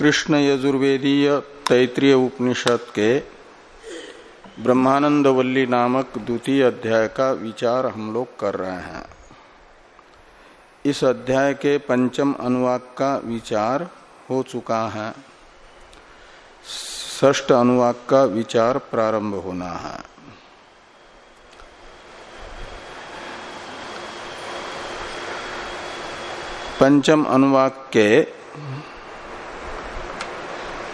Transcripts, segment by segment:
कृष्ण यजुर्वेदीय तैतृय उपनिषद के ब्रह्मानंद वल्ली नामक द्वितीय अध्याय का विचार हम लोग कर रहे हैं। इस अध्याय के पंचम अनुवाक का विचार हो चुका है। ष्ठ अनुवाक का विचार प्रारंभ होना है। पंचम अनुवाक के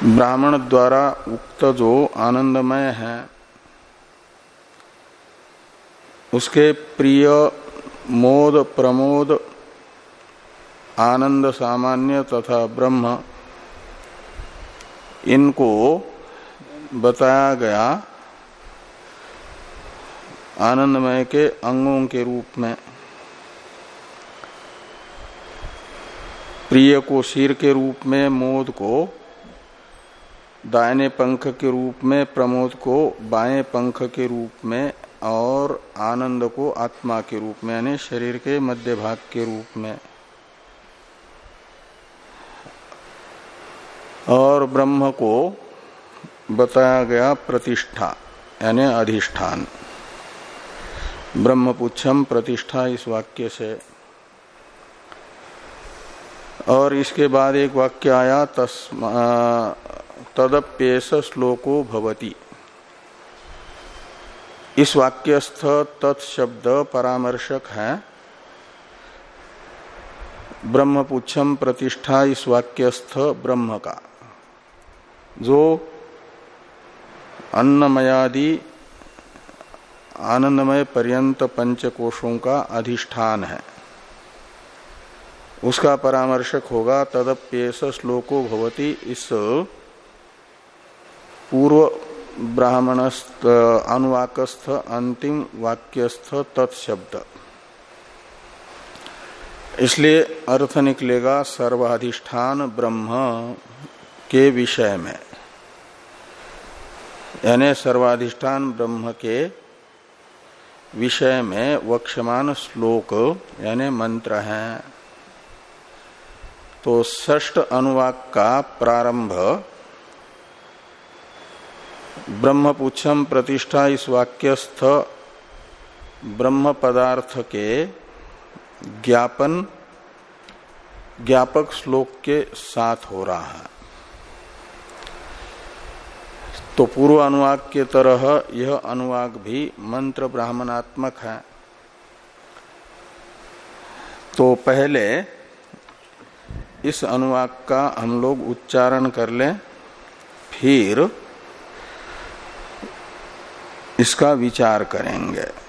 ब्राह्मण द्वारा उक्त जो आनंदमय है, उसके प्रिय मोद प्रमोद, आनंद सामान्य तथा ब्रह्म, इनको बताया गया आनंदमय के अंगों के रूप में। प्रिय को शीर के रूप में, मोद को दाहिने पंख के रूप में प्रमोद को बाएँ पंख के रूप में और आनंद को आत्मा के रूप में, यानी शरीर के मध्य भाग के रूप में। और ब्रह्म को बताया गया प्रतिष्ठा, यानी अधिष्ठान। ब्रह्मपुच्छम प्रतिष्ठा इस वाक्य से। और इसके बाद एक वाक्य आया, तस्मा तदप्येस श्लोको भवति। इस वाक्यस्थ तत्शब्द परामर्शक है। ब्रह्मपुच्छम प्रतिष्ठा इस वाक्यस्थ ब्रह्म का। जो अन्नमयादि आनंदमय पर्यंत पंचकोशों का अधिष्ठान है। उसका परामर्शक होगा तदप्येस श्लोको भवती इस पूर्व ब्राह्मणस्थ अनुवाकस्थ, अंतिम वाक्यस्थ तत्शब्द। इसलिए अर्थ निकलेगा, सर्वाधिष्ठान ब्रह्म के विषय में। यानी सर्वाधिष्ठान ब्रह्म के विषय में वक्षमान श्लोक, यानी मंत्र है। तो ष्ठ अनुवाक का प्रारंभ ब्रह्मपुच्छम प्रतिष्ठा इस वाक्यस्थ ब्रह्म पदार्थ के ज्ञापन, ज्ञापक श्लोक के साथ हो रहा है। तो पूर्व अनुवाक के तरह यह अनुवाक भी मंत्र ब्राह्मणात्मक है। तो पहले इस अनुवाक का हम लोग उच्चारण कर लें, फिर इसका विचार करेंगे।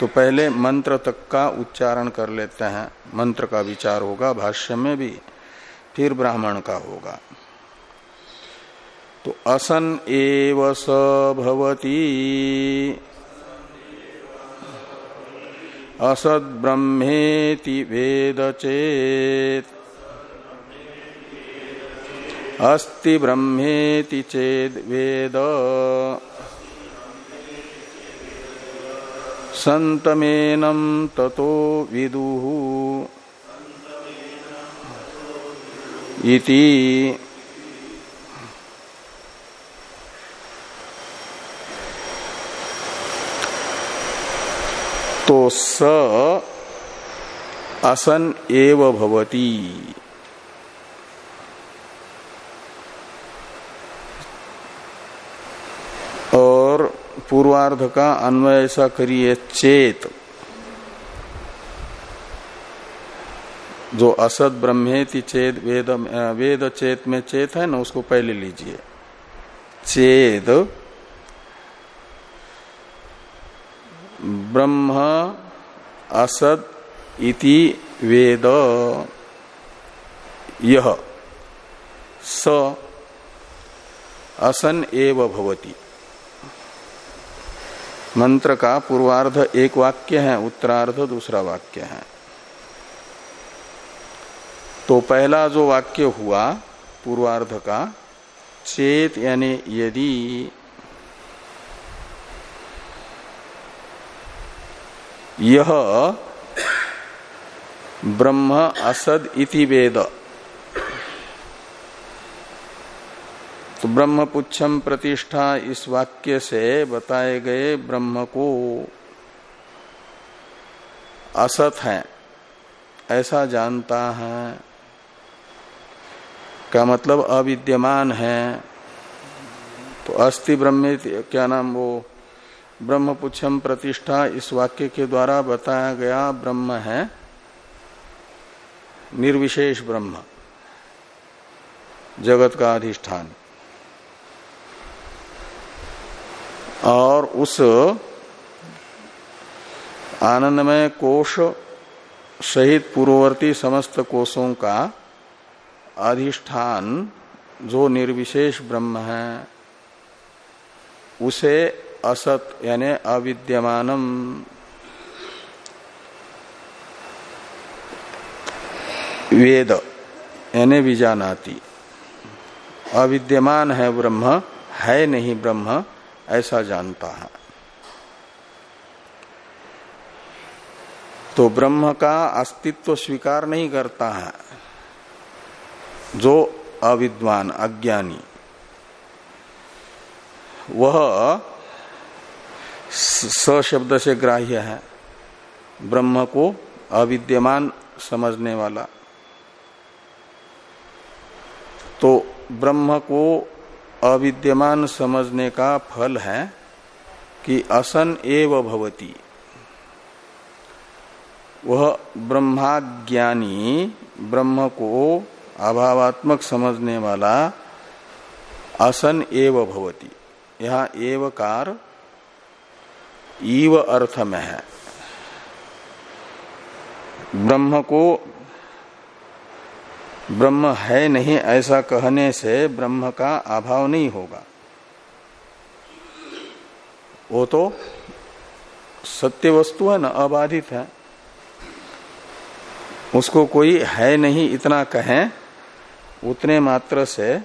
तो पहले मंत्र तक का उच्चारण कर लेते हैं। मंत्र का विचार होगा, भाष्य में भी, फिर ब्राह्मण का होगा। तो असन एव स भवती। असद ब्रह्मेति वेद चेत। अस्ति ब्रह्मेति चेद वेद। संतमेनम ततो विदु इति तो स असन एव भवती। पूर्वार्ध का अन्वय ऐसा करिए, चेत। जो असत ब्रह्मेति चेत वेद वेद चेत में चेत है ना, उसको पहले लीजिए। चेद। ब्रह्म, असद, इति, वेद। यह स, असन एव भवती। मंत्र का पूर्वार्ध एक वाक्य है, उत्तरार्ध दूसरा वाक्य है। तो पहला जो वाक्य हुआ, पूर्वार्ध का, चेत यानी यदि, यह ब्रह्म असद इति वेद। तो ब्रह्म पुच्छम प्रतिष्ठा इस वाक्य से बताए गए ब्रह्म को असत है, ऐसा जानता है। क्या मतलब? अविद्यमान है। तो अस्थि ब्रह्म क्या नाम वो? ब्रह्म पुच्छम प्रतिष्ठा इस वाक्य के द्वारा बताया गया ब्रह्म है। निर्विशेष ब्रह्म, जगत का अधिष्ठान। और उस आनंदमय कोश सहित पूर्ववर्ती समस्त कोषों का अधिष्ठान जो निर्विशेष ब्रह्म है, उसे असत यानी अविद्यमानम। वेद यानी विजानाती। अविद्यमान है ब्रह्म, है नहीं ब्रह्म ऐसा जानता है। तो ब्रह्म का अस्तित्व स्वीकार नहीं करता है। जो अविद्वान, अज्ञानी, वह स शब्द से ग्राह्य है, ब्रह्म को अविद्यमान समझने वाला। तो ब्रह्म को अविद्यमान समझने का फल है कि असन एव भवती। वह ब्रह्माज्ञानी, ब्रह्म को अभावात्मक समझने वाला असन एव भवती। यह एवकार ईव अर्थ में है। ब्रह्म को ब्रह्म है नहीं ऐसा कहने से ब्रह्म का अभाव नहीं होगा। वो तो सत्य वस्तु है ना अबाधित है। उसको कोई है नहीं इतना कहें उतने मात्र से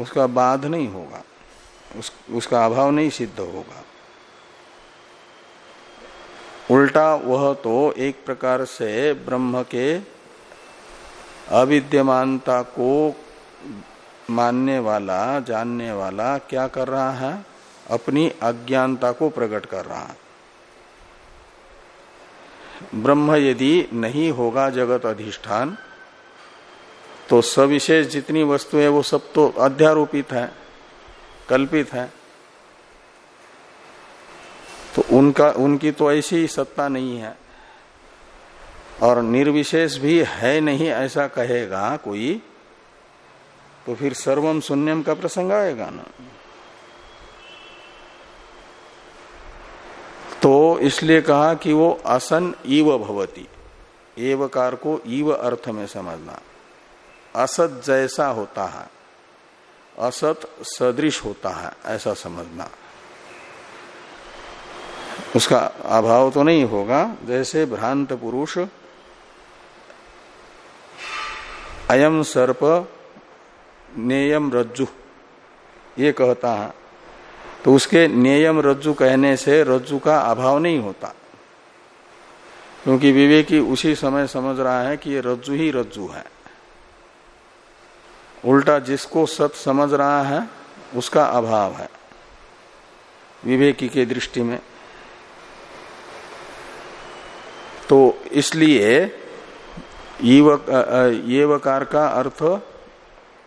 उसका बाध नहीं होगा। उस, उसका अभाव नहीं सिद्ध होगा। उल्टा वह तो एक प्रकार से ब्रह्म के अविद्यमानता को मानने वाला, जानने वाला क्या कर रहा है? अपनी अज्ञानता को प्रकट कर रहा है। ब्रह्म यदि नहीं होगा जगत अधिष्ठान तो सविशेष जितनी वस्तु है, वो सब तो अध्यारोपित है, कल्पित है। तो उनका, उनकी तो ऐसी सत्ता नहीं है। और निर्विशेष भी है नहीं ऐसा कहेगा कोई तो फिर सर्वम शून्यम का प्रसंग आएगा ना। तो इसलिए कहा कि वो असन ईव भवती एवकार को ईव अर्थ में समझना। असत जैसा होता है, असत सदृश होता है, ऐसा समझना। उसका अभाव तो नहीं होगा, जैसे भ्रांत पुरुष अयम सर्प नेयम रज्जु। ये कहता है। तो उसके नेयम रज्जु कहने से रज्जु का अभाव नहीं होता। क्योंकि विवेकी उसी समय समझ रहा है कि ये रज्जु ही रज्जु है। उल्टा जिसको सत समझ रहा है, उसका अभाव है। विवेकी के दृष्टि में। तो इसलिए ये वकार का अर्थ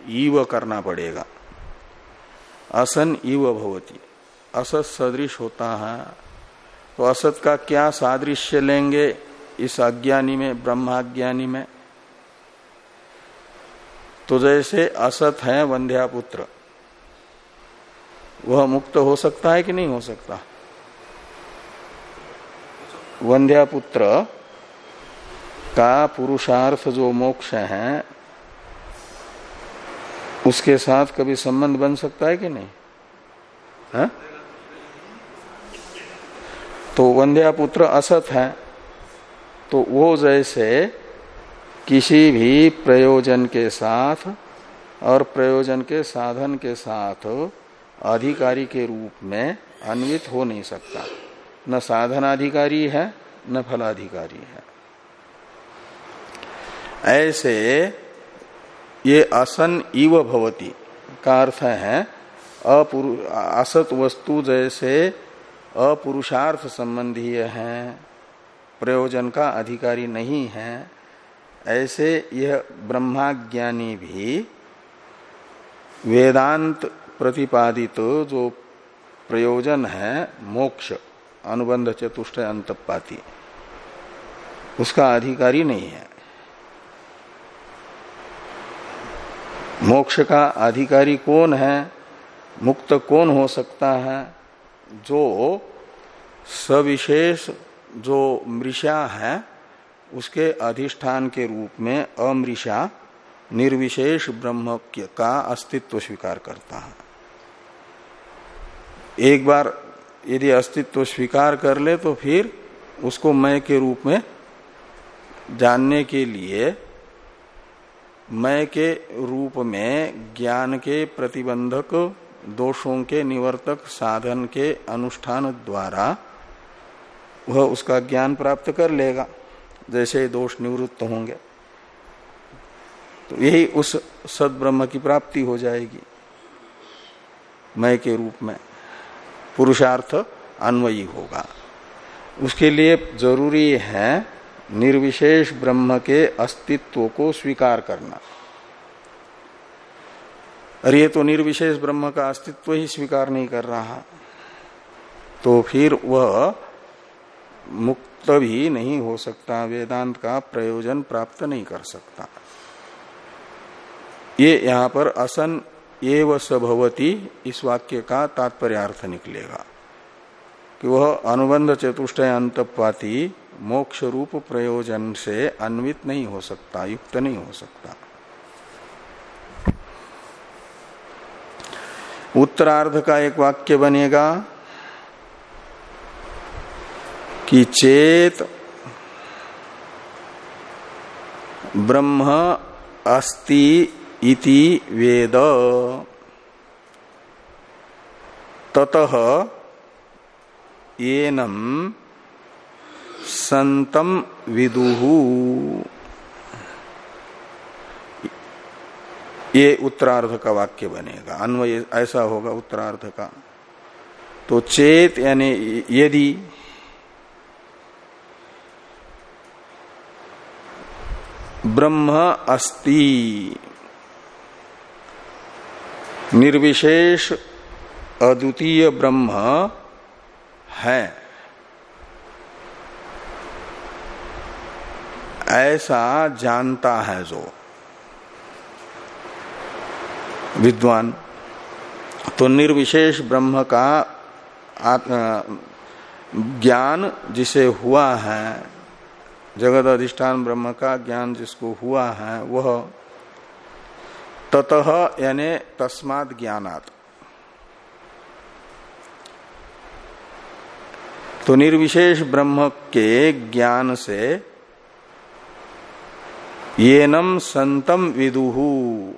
ईव करना पड़ेगा। असन इव भवती। असत सदृश होता है। तो असत का क्या सादृश्य लेंगे इस अज्ञानी में, ब्रह्माज्ञानी में? तो जैसे असत है वंध्या पुत्र वह मुक्त हो सकता है कि नहीं हो सकता? वंध्या पुत्र का पुरुषार्थ जो मोक्ष है, उसके साथ कभी संबंध बन सकता है कि नहीं? है? तो वंध्या पुत्र असत है तो वो जैसे किसी भी प्रयोजन के साथ और प्रयोजन के साधन के साथ अधिकारी के रूप में अन्वित हो नहीं सकता। न साधनाधिकारी है, न फलाधिकारी है। ऐसे ये असन इव भवती, का अर्थ है असत वस्तु जैसे अपुरुषार्थ संबंधीय है, प्रयोजन का अधिकारी नहीं है, ऐसे यह ब्रह्माज्ञानी भी वेदांत प्रतिपादित जो प्रयोजन है, मोक्ष, अनुबंध चतुष्ट अंतपाती, उसका अधिकारी नहीं है। मोक्ष का अधिकारी कौन है? मुक्त कौन हो सकता है? जो सविशेष जो मृषा है, उसके अधिष्ठान के रूप में अमृषा निर्विशेष ब्रह्म का अस्तित्व स्वीकार करता है। एक बार यदि अस्तित्व स्वीकार कर ले तो फिर उसको मैं के रूप में जानने के लिए मैं के रूप में ज्ञान के प्रतिबंधक, दोषों के निवर्तक, साधन के अनुष्ठान द्वारा वह उसका ज्ञान प्राप्त कर लेगा, जैसे दोष निवृत्त होंगे। तो यही उस सदब्रह्म की प्राप्ति हो जाएगी, मैं के रूप में। पुरुषार्थ अन्वयी होगा। उसके लिए ज़रूरी है निर्विशेष ब्रह्म के अस्तित्व को स्वीकार करना। और ये तो निर्विशेष ब्रह्म का अस्तित्व ही स्वीकार नहीं कर रहा। तो फिर वह मुक्त भी नहीं हो सकता, वेदांत का प्रयोजन प्राप्त नहीं कर सकता। ये यहाँ पर असन एव सभवती इस वाक्य का तात्पर्यार्थ निकलेगा कि वह अनुबंध चतुष्टय अंतपाती मोक्ष रूप प्रयोजन से अन्वित नहीं हो सकता, युक्त नहीं हो सकता। उत्तरार्ध का एक वाक्य बनेगा कि चेत ब्रह्म अस्ति इति वेद। ततः एनम संतम विदुहु ये उत्तरार्ध का वाक्य बनेगा। अन्वय ऐसा होगा उत्तरार्ध का। तो चेत यानी यदि ब्रह्म अस्ति, निर्विशेष अद्वितीय ब्रह्म है। ऐसा जानता है जो। विद्वान तो निर्विशेष ब्रह्म का ज्ञान जिसे हुआ है, जगत अधिष्ठान ब्रह्म का ज्ञान जिसको हुआ है, वह ततः यानी तस्मात ज्ञानात। तो निर्विशेष ब्रह्म के ज्ञान से येनम संतम विदुहु।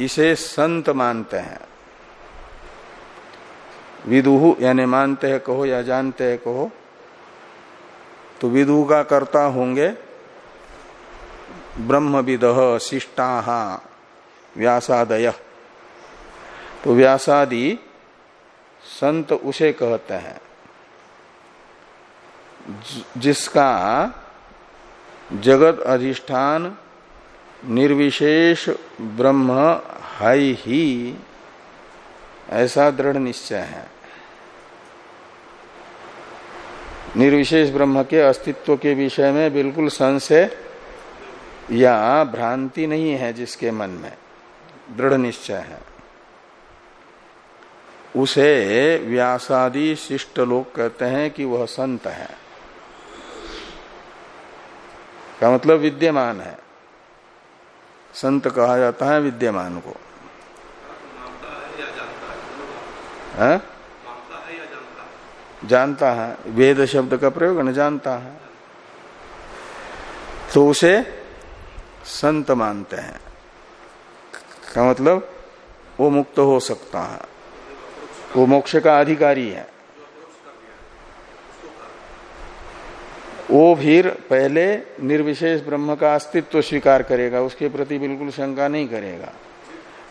इसे संत मानते हैं। विदुहु यानी मानते हैं, कहो या जानते हैं, कहो तो विदु का कर्ता होंगे ब्रह्म विद शिष्टा व्यासादय। तो व्यासादि संत उसे कहते हैं। जिसका जगत अधिष्ठान निर्विशेष ब्रह्म है ही। ऐसा दृढ़ निश्चय है। निर्विशेष ब्रह्म के अस्तित्व के विषय में बिल्कुल संशय या भ्रांति नहीं है जिसके मन में। दृढ़ निश्चय है। उसे व्यासादि शिष्ट लोग कहते हैं कि वह संत है। का मतलब विद्यमान है। संत कहा जाता है विद्यमान को। है? जानता है। वेद शब्द का प्रयोग न जानता है। तो उसे संत मानते हैं। का मतलब वो मुक्त हो सकता है। वो मोक्ष का अधिकारी है। वो फिर पहले निर्विशेष ब्रह्म का अस्तित्व स्वीकार करेगा, उसके प्रति बिल्कुल शंका नहीं करेगा।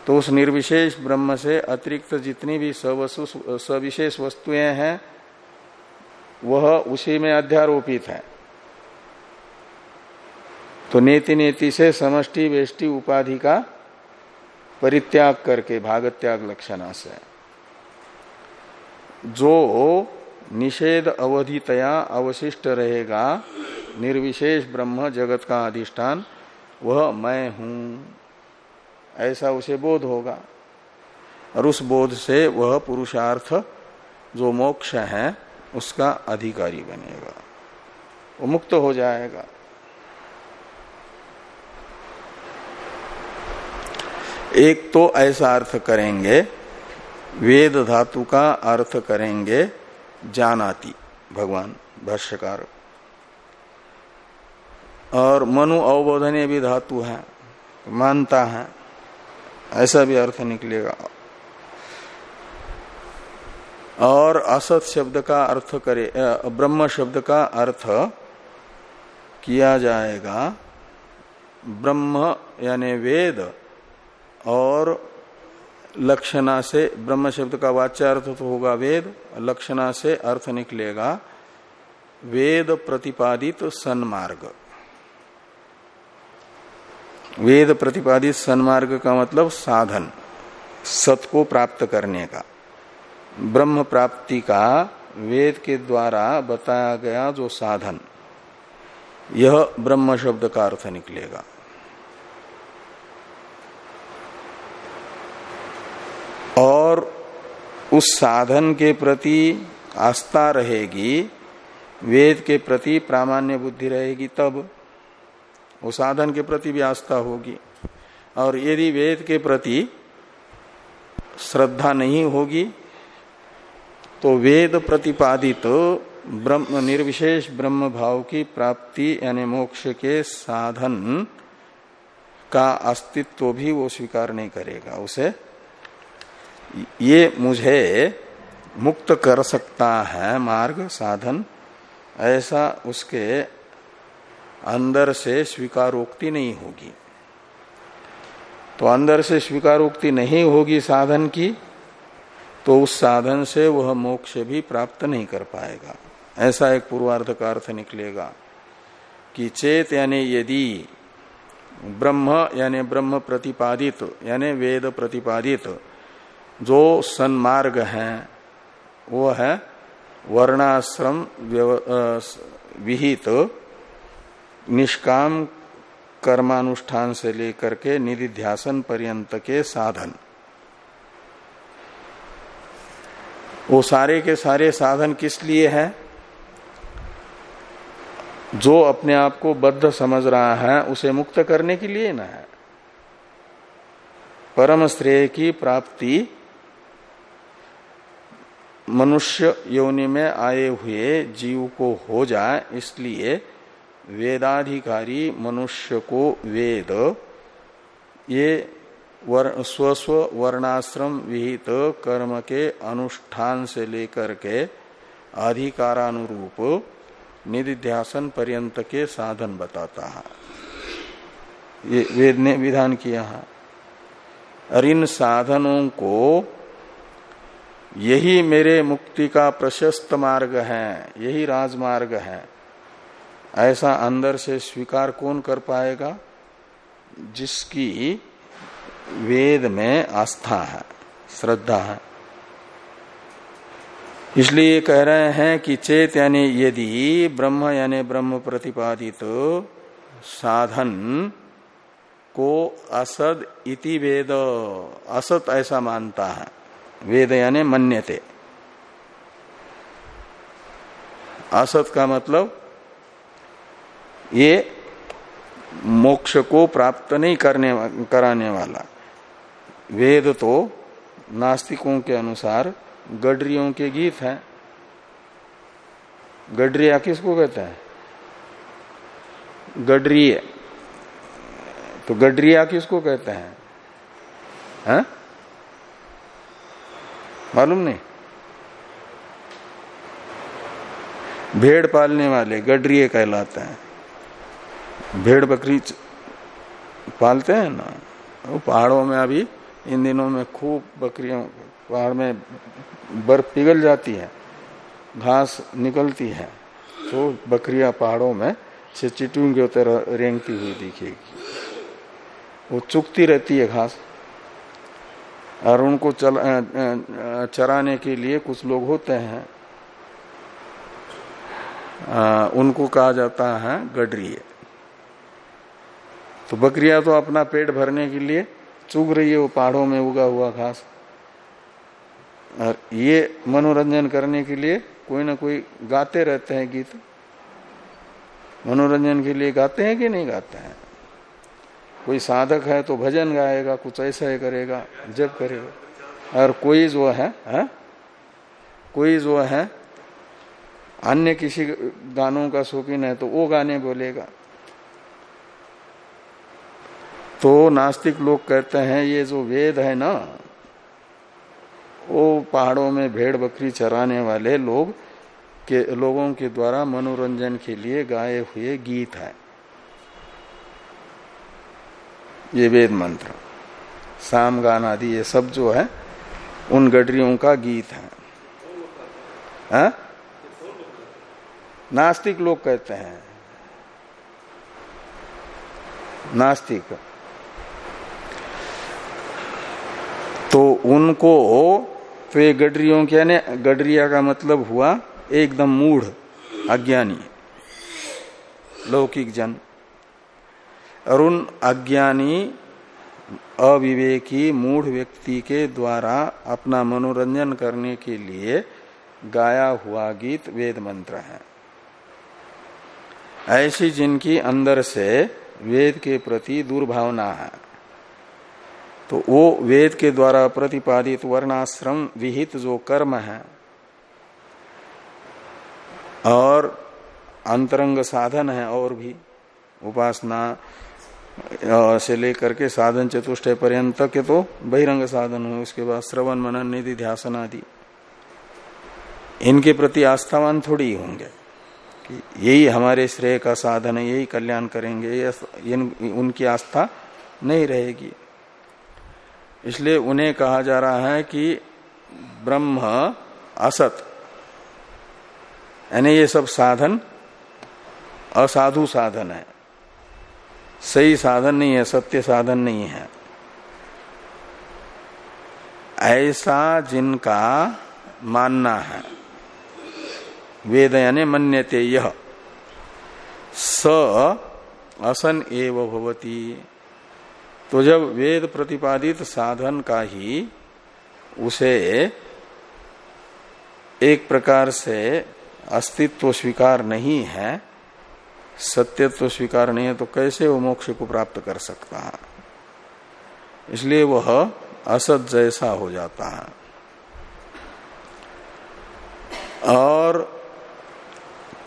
तो उस निर्विशेष ब्रह्म से अतिरिक्त जितनी भी सवसु, सविशेष वस्तुएँ हैं, वह उसी में अध्यारोपित है। तो नेति नेति से समष्टि वेष्टि उपाधि का परित्याग करके भागत्याग लक्षणा से। जो निषेध अवधितया अवशिष्ट रहेगा, निर्विशेष ब्रह्म जगत का अधिष्ठान, वह मैं हूँ। ऐसा उसे बोध होगा। और उस बोध से वह पुरुषार्थ, जो मोक्ष है, उसका अधिकारी बनेगा। वो मुक्त हो जाएगा। एक तो ऐसा अर्थ करेंगे, वेद धातु का अर्थ करेंगे जानाति, भगवान, भाष्यकार। और मनु अवबोधनीय भी धातु है, मानता है, ऐसा भी अर्थ निकलेगा। और असत शब्द का अर्थ करे ब्रह्म शब्द का अर्थ किया जाएगा, ब्रह्म यानी वेद और लक्षणा से ब्रह्म शब्द का वाच्यार्थ तो होगा वेद, लक्षणा से अर्थ निकलेगा वेद प्रतिपादित सन्मार्ग। वेद प्रतिपादित सन्मार्ग का मतलब साधन सत को प्राप्त करने का। ब्रह्म प्राप्ति का वेद के द्वारा बताया गया जो साधन, यह ब्रह्म शब्द का अर्थ निकलेगा। और उस साधन के प्रति आस्था रहेगी, वेद के प्रति प्रामाण्य बुद्धि रहेगी, तब वो साधन के प्रति भी आस्था होगी। और यदि वेद के प्रति श्रद्धा नहीं होगी तो वेद प्रतिपादित ब्रह्म, निर्विशेष ब्रह्म भाव की प्राप्ति यानी मोक्ष के साधन का अस्तित्व भी वो स्वीकार नहीं करेगा, उसे ये मुझे मुक्त कर सकता है मार्ग, साधन। ऐसा उसके अंदर से स्वीकारोक्ति नहीं होगी। तो अंदर से स्वीकारोक्ति नहीं होगी साधन की तो उस साधन से वह मोक्ष भी प्राप्त नहीं कर पाएगा। ऐसा एक पूर्वार्ध का अर्थ निकलेगा कि चेत यानी यदि ब्रह्म यानी ब्रह्म प्रतिपादित, यानी वेद प्रतिपादित जो सन्मार्ग है, वो है वर्णाश्रम विहित, निष्काम कर्मानुष्ठान से लेकर के निधिध्यासन पर्यंत के साधन। वो सारे के सारे साधन किस लिए है? जो अपने आप को बद्ध समझ रहा है, उसे मुक्त करने के लिए ना है। परम श्रेय की प्राप्ति मनुष्य योनि में आए हुए जीव को हो जाए इसलिए वेदाधिकारी मनुष्य को वेद ये वर, स्वस्व वर्णाश्रम विहित कर्म के अनुष्ठान से लेकर के अधिकारानुरूप निधिध्यासन पर्यंत के साधन बताता है। ये वेद ने विधान किया है। और इन साधनों को यही मेरे मुक्ति का प्रशस्त मार्ग है, यही राजमार्ग है। ऐसा अंदर से स्वीकार कौन कर पाएगा? जिसकी वेद में आस्था है, श्रद्धा है। इसलिए कह रहे हैं कि चेत यानी यदि ब्रह्म यानी ब्रह्म प्रतिपादित साधन को असद इति वेद, असत ऐसा मानता है। वेद यानी मन्यते। असत का मतलब ये मोक्ष को प्राप्त नहीं करने कराने वाला। वेद तो नास्तिकों के अनुसार गडरियों के गीत हैं। गडरिया किसको कहते हैं? गडरिय। तो गडरिया किसको कहते हैं? है? मालूम नहीं। भेड़ पालने वाले गडरिए कहलाते हैं। भेड़ बकरी पालते हैं ना? वो पहाड़ों में अभी, इन दिनों में खूब बकरियों पहाड़ में बर्फ़ पिघल जाती है, घास निकलती है तो बकरियाँ पहाड़ों में से के तरह रेंगती हुई दिखेगी। वो चुकती रहती है घास। और उनको चल, चराने के लिए कुछ लोग होते हैं। आ, उनको कहा जाता है गडरिए तो बकरियाँ तो अपना पेट भरने के लिए चुग रही है वो पहाड़ों में उगा हुआ घास। और ये मनोरंजन करने के लिए कोई ना कोई गाते रहते हैं गीत। मनोरंजन के लिए गाते हैं कि नहीं गाते हैं? कोई साधक है तो भजन गाएगा कुछ ऐसा ही करेगा जब करेगा। और कोई जो है, है? कोई जो है अन्य किसी गानों का शौकीन है तो वो गाने बोलेगा। तो नास्तिक लोग कहते हैं ये जो वेद है ना वो पहाड़ों में भेड़ बकरी चराने वाले लोग के लोगों के द्वारा मनोरंजन के लिए गाए हुए गीत है। ये वेद मंत्र। साम गान आदि ये सब जो है, उन गडरियों का गीत है। हा? नास्तिक लोग कहते हैं। नास्तिक। तो उनको तो ये गडरियों के यानी गडरिया का मतलब हुआ, एकदम मूढ़, अज्ञानी, लौकिक जन। उन अज्ञानी अविवेकी मूढ़ व्यक्ति के द्वारा अपना मनोरंजन करने के लिए गाया हुआ गीत वेद मंत्र है। ऐसी जिनकी अंदर से वेद के प्रति दुर्भावना है तो वो वेद के द्वारा प्रतिपादित वर्णाश्रम विहित जो कर्म है और अंतरंग साधन है और भी, उपासना से लेकर के साधन चतुष्ट पर्यंत के तो बहिरंग साधन हो। उसके बाद श्रवण, मनन, निधि ध्यान आदि। इनके प्रति आस्थावान थोड़ी होंगे कि यही हमारे श्रेय का साधन है, यही कल्याण करेंगे उनकी आस्था नहीं रहेगी। इसलिए उन्हें कहा जा रहा है कि ब्रह्म असत, यानी ये सब साधन असाधु साधन है। सही साधन नहीं है, सत्य साधन नहीं है। ऐसा जिनका मानना है, वेद यानी मन्यते यह स असन एव भवती। तो जब वेद प्रतिपादित साधन का ही उसे एक प्रकार से अस्तित्व स्वीकार नहीं है सत्यत्व स्वीकार नहीं है तो कैसे वो मोक्ष को प्राप्त कर सकता है? इसलिए वह असत जैसा हो जाता है। और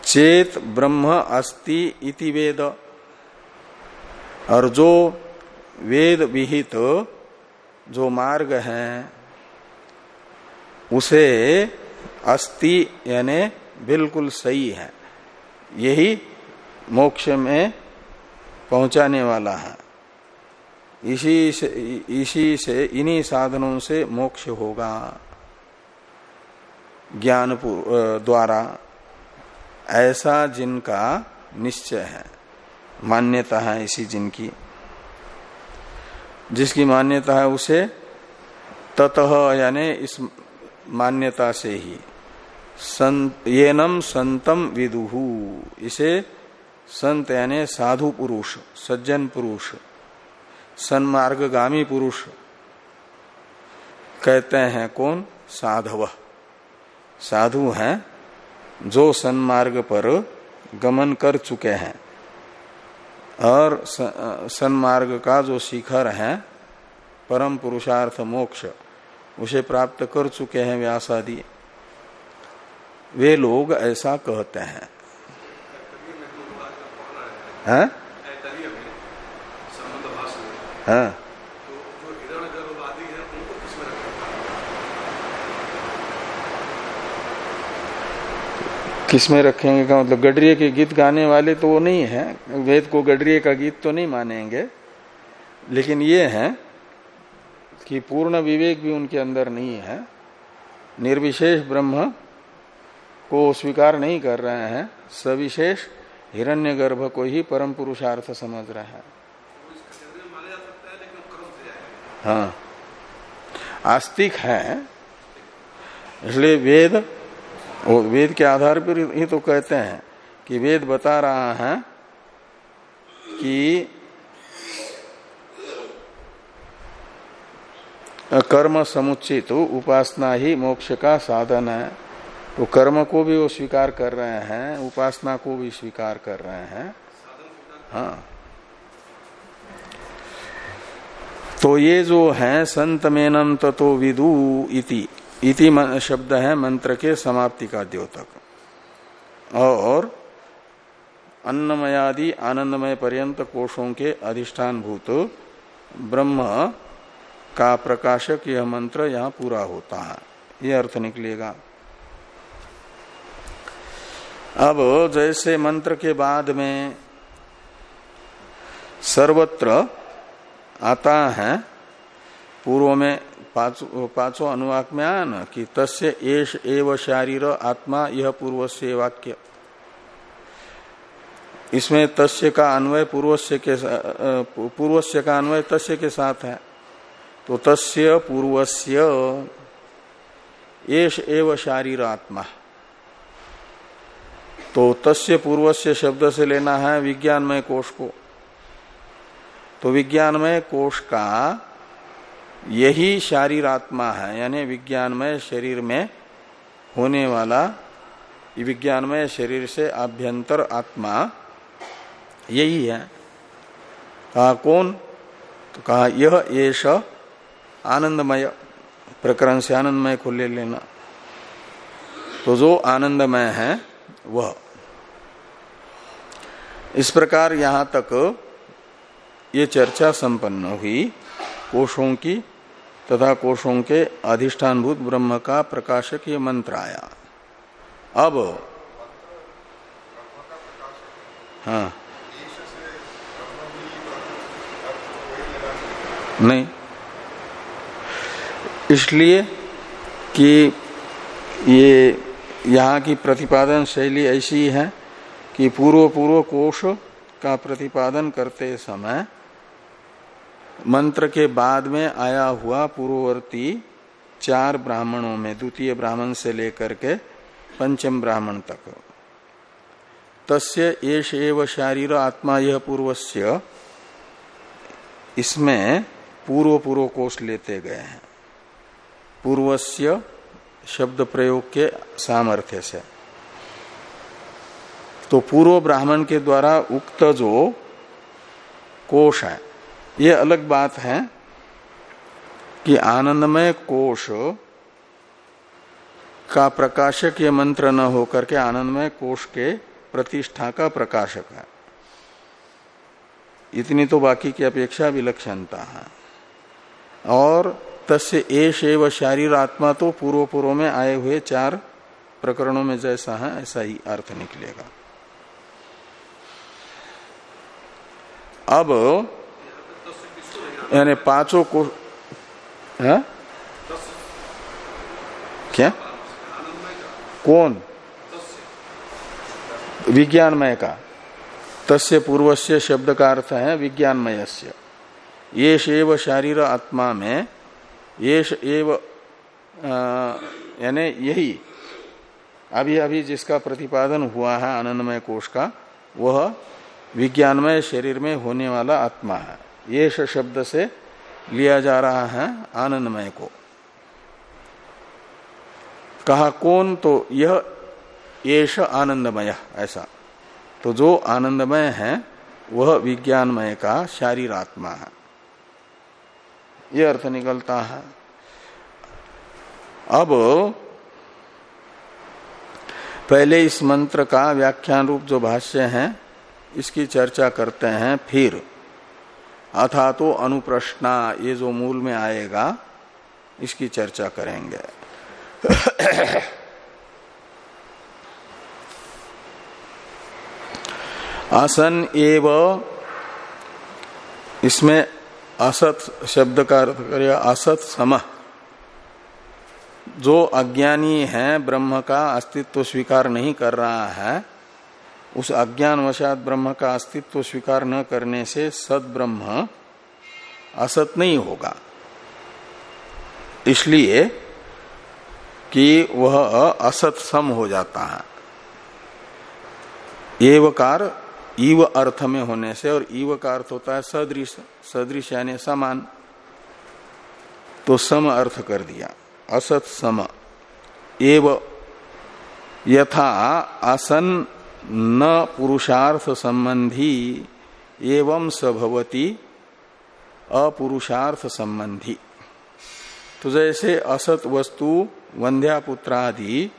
चेत ब्रह्म अस्ति इति वेद। और जो वेद विहित, जो मार्ग है, उसे अस्ति यानी बिल्कुल सही है। यही मोक्ष में पहुँचाने वाला है। इसी से इसी से, इन्हीं साधनों से मोक्ष होगा। ज्ञान द्वारा ऐसा जिनका निश्चय है, मान्यता है इसी जिनकी। जिसकी मान्यता है उसे ततः यानी इस मान्यता से ही संत, येनम संतम विदुहु इसे संत यानी साधु पुरुष, सज्जन पुरुष सन्मार्गामी पुरुष। कहते हैं कौन? साधव। साधु हैं जो सन्मार्ग पर गमन कर चुके हैं। और सन्मार्ग का जो शिखर है, परम पुरुषार्थ मोक्ष, उसे प्राप्त कर चुके हैं व्यासादि। वे लोग ऐसा कहते हैं। हाँ? हाँ? किसमें रखेंगे का मतलब? गडरिए के गीत गाने वाले तो वो नहीं है। वेद को गडरिये का गीत तो नहीं मानेंगे। लेकिन ये है कि पूर्ण विवेक भी उनके अंदर नहीं है। निर्विशेष ब्रह्म को स्वीकार नहीं कर रहे हैं। सविशेष हिरण्यगर्भ को ही परम पुरुषार्थ समझ रहा है। हाँ। आस्तिक है, इसलिए वेद वेद के आधार पर ही तो कहते हैं कि वेद बता रहा है कि कर्म समुचित, उपासना ही मोक्ष का साधन है। तो कर्म को भी वो स्वीकार कर रहे हैं, उपासना को भी स्वीकार कर रहे हैं। हाँ। तो ये जो है, संत मेनम ततो विदु इति। इति शब्द है मंत्र के समाप्ति का द्योतक। और अन्नमयादि आनंदमय पर्यंत कोषों के अधिष्ठान भूत ब्रह्म का प्रकाशक यह मंत्र यहाँ पूरा होता है। यह अर्थ निकलेगा। अब जैसे मंत्र के बाद में सर्वत्र आता है, पूर्व में पाँचों पाँचों अनुवाक में आया ना कि तस्य एश एव शारीर आत्मा यह पूर्व से वाक्य। इसमें तस्य का अन्वय पूर्वस्य के पूर्वस्य का अन्वय तस्य के साथ है। तो तस्य पूर्वस्य एश एव शारीर आत्मा। तो तस्य पूर्वस्य शब्द से लेना है विज्ञानमय कोष को। तो विज्ञानमय कोष का यही शारीर आत्मा है, यानी विज्ञानमय शरीर में होने वाला, विज्ञानमय शरीर से आभ्यंतर आत्मा यही है। कहा कौन? तो कहा, यह येष आनंदमय प्रकरण से आनंदमय को ले लेना। तो जो आनंदमय है, वह इस प्रकार यहाँ तक ये चर्चा संपन्न हुई। कोशों की तथा कोशों के अधिष्ठानभूत ब्रह्म का प्रकाशक ये मंत्र आया। अब हाँ। नहीं। इसलिए कि ये यहाँ की प्रतिपादन शैली ऐसी है कि पूर्व पूर्व कोष का प्रतिपादन करते समय मंत्र के बाद में आया हुआ पूर्ववर्ती चार ब्राह्मणों में, द्वितीय ब्राह्मण से लेकर के पंचम ब्राह्मण तक। तस्य एश एव शारीर आत्मा यह पूर्वस्य, इसमें पूर्व पूर्व कोष लेते गए हैं। पूर्वस्य शब्द प्रयोग के सामर्थ्य से। तो पूर्व ब्राह्मण के द्वारा उक्त जो कोष है, ये अलग बात है कि आनंदमय कोष का प्रकाशक ये मंत्र न होकर के आनंदमय कोष के प्रतिष्ठा का प्रकाशक है। इतनी तो बाकी की अपेक्षा विलक्षणता है। और तस्य एश एव शारीर आत्मा तो पूर्व पूर्व में आए हुए चार प्रकरणों में जैसा है, ऐसा ही अर्थ निकलेगा। अब, यानी पाँचों को, है? क्या? कौन? विज्ञानमय का। तस्य पूर्वस्य शब्द का अर्थ है विज्ञानमय से ये एव शारीर आत्मा में, ये एव यानी यही, अभी अभी जिसका प्रतिपादन हुआ है आनंदमय कोष का, वह विज्ञानमय शरीर में होने वाला आत्मा है। ये शब्द से लिया जा रहा है आनंदमय को। कहा, कौन तो यह येष आनंदमय, ऐसा। तो जो आनंदमय है, वह विज्ञानमय का शारीर आत्मा है। यह अर्थ निकलता है। अब, पहले इस मंत्र का व्याख्यान रूप जो भाष्य है इसकी चर्चा करते हैं फिर। अथा तो अनुप्रश्ना, ये जो मूल में आएगा, इसकी चर्चा करेंगे। आसन एव, इसमें असत शब्द का अर्थ करे असत सम। जो अज्ञानी है, ब्रह्म का अस्तित्व स्वीकार नहीं कर रहा है उस अज्ञान वशात ब्रह्म का अस्तित्व स्वीकार न करने से सद ब्रह्म असत नहीं होगा। इसलिए कि वह असत सम हो जाता है। एवकार ईव अर्थ में होने से और ईव का अर्थ होता है सदृश सदृश यानी समान। तो सम अर्थ कर दिया। असत सम। एव यथा आसन न पुरुषार्थ संबंधी एवं सभवती अपुरुषार्थ संबंधी तो जैसे असत वस्तु वंध्या पुत्रादि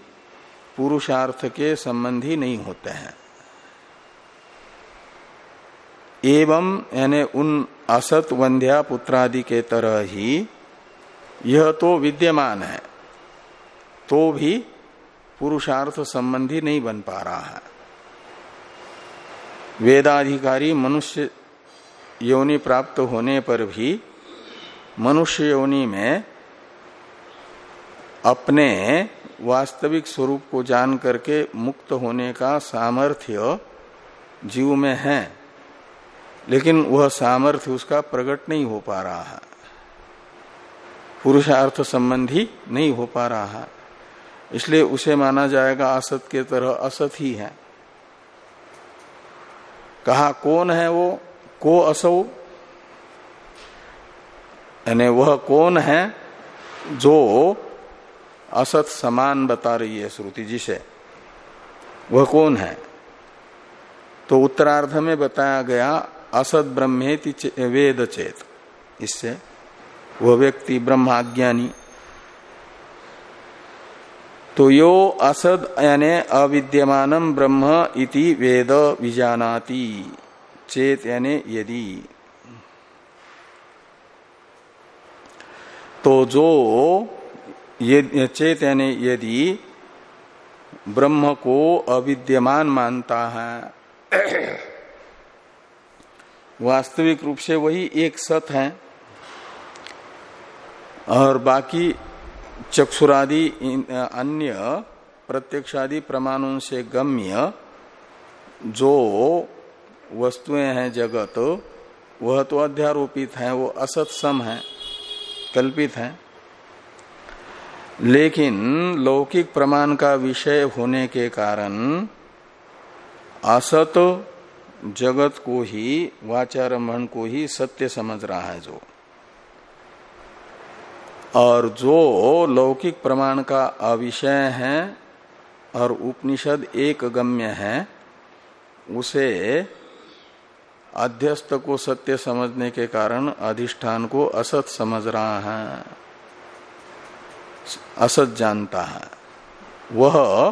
पुरुषार्थ के संबंधी नहीं होते हैं। एवं यानी उन असत वंध्या पुत्रादि के तरह ही यह तो विद्यमान है तो भी पुरुषार्थ संबंधी नहीं बन पा रहा है। वेदाधिकारी मनुष्य योनि प्राप्त होने पर भी मनुष्य योनि में अपने वास्तविक स्वरूप को जान करके मुक्त होने का सामर्थ्य जीव में है, लेकिन वह सामर्थ्य उसका प्रकट नहीं हो पा रहा है। पुरुषार्थ संबंधी नहीं हो पा रहा है। इसलिए उसे माना जाएगा असत के तरह असत ही है। कहा, कौन है वो? को असो? यानी वह कौन है जो असत समान बता रही है श्रुति जिसे वह कौन है? तो उत्तरार्ध में बताया गया, असत ब्रह्मेति वेद चेत। इससे वह व्यक्ति ब्रह्माज्ञानी। तो यो असद यानी अविद्यमान ब्रह्म इति वेद विजानाति, चेत यानी यदि। तो जो ये, चेत यानी यदि ब्रह्म को अविद्यमान मानता है, वास्तविक रूप से वही एक सत है, और बाकी चक्षुरादि अन्य प्रत्यक्षादि प्रमाणों से गम्य जो वस्तुएँ हैं जगत, वह तो अध्यारोपित है, वो असत सम है, कल्पित है। लेकिन लौकिक प्रमाण का विषय होने के कारण असत जगत को ही वाचारम्भन को ही सत्य समझ रहा है जो। और जो लौकिक प्रमाण का अविषय है और उपनिषद एक गम्य है, उसे अध्यस्त को सत्य समझने के कारण अधिष्ठान को असत समझ रहा है, असत जानता है। वह